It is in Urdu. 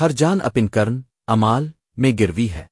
ہر جان اپن کرن امال میں گروی ہے۔